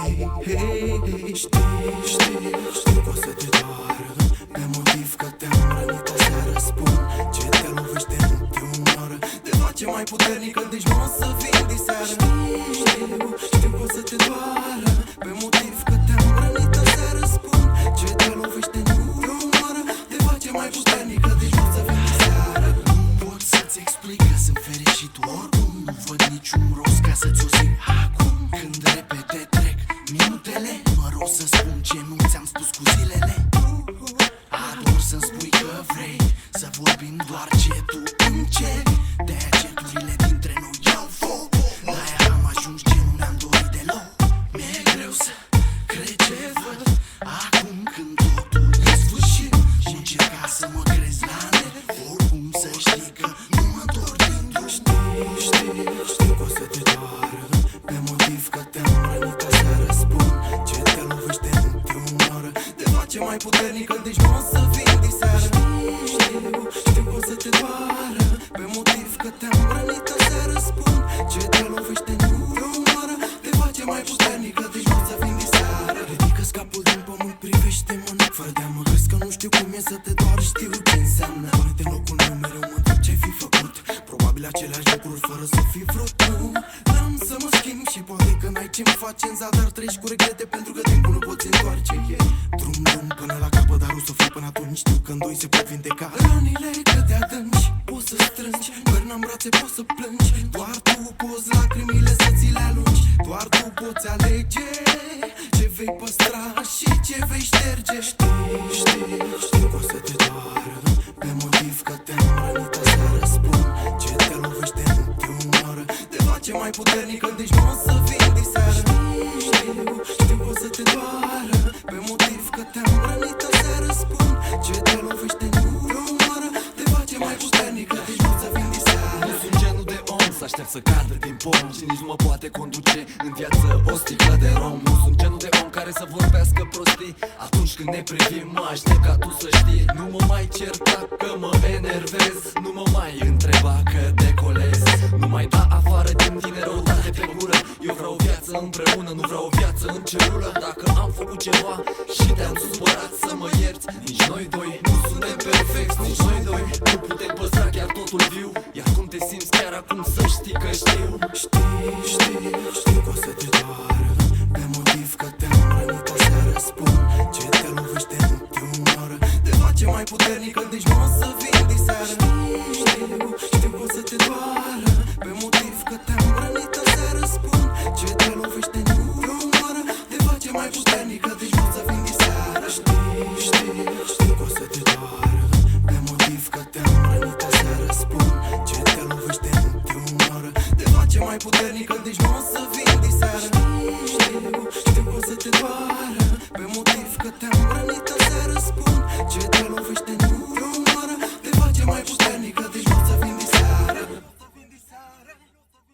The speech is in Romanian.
Hei, hei, hei, hei, știi, știi, știi că mai puternică, deci nu o să vin de seară. Știi, știu, știu că o să te doară Pe motiv că te-am rănit o să răspund Ce te lovește nu te umoară Te face mai puternică, deci nu o să vin de seară. Nu pot să-ți explic că sunt fericit oricum Nu văd niciun rost ca să-ți o zic acum. Când repede trec minutele Mă rog să spun ce nu ți-am spus cu zilele. Ador să-mi spui că vrei Să vorbim doar ce tu încerci. De-aia Te face mai puternică, deci nu o să vin de seară. Știi, știu, știu că o să te doară Pe motiv că te-am rănit o să răspund Ce te lovește nu te umoară Te face mai puternică, deci nu o să vin de seară. Ridică capul din pământ, privește-mă Fără de a mă crezi că nu știu cum e să te doar Știu ce înseamnă. Pune-te în locul meu, mereu mă întreb ce-ai fi făcut? Probabil aceleași lucruri fără să fi vrut tu. N-am să mă schimb și poate că n-ai ce-mi face în zadar. Treci cu regrete pentru că timpul nu poți întoarce. E drum drum până la capăt, dar o să fie până atunci. Știu că în doi se pot vindeca. Rănile cât de adânci poți să strângi. Până în brațe poți să plângi. Doar tu poți lacrimile să ți le alungi. Doar tu poți alege ce vei păstra și ce vei șterge. Știi, știi, știu că o să te doară mai puternică, deci nu o să vin de seară. Știi, știu, știu că o să te doară Pe motiv că te-am rănit o să răspund Ce te lovește nu te umoară Te face mai puternică, deci nu o să vin de seară. Nu sunt genul de om să aștept să cadă din pom Și nici nu mă poate conduce în viață o sticlă de rom. Nu sunt genul de om care să vorbească prostii Atunci când ne privim mă aștept ca tu să știi. Nu mă mai certa că mă enervez Nu mă mai viață în celulă Dacă am făcut ceva și te-am supărat să mă ierți Nici noi doi nu suntem perfecti, nici noi doi Nu putem păstra chiar totul viu. Iar cum te simți chiar acum să știi că știu. Știi, știi, știu că o să te doară Pe motiv că te-am rănit o să răspund. Ce te lovește nu te umoară Te face mai puternică, deci nu o să vin de seară. Știi, știu, știu că o să te doară Pe motiv că te-am rănit o puternică, deci nu o să vin diseară Știu, știu, știu o să te doară Pe motiv că te-am rănit în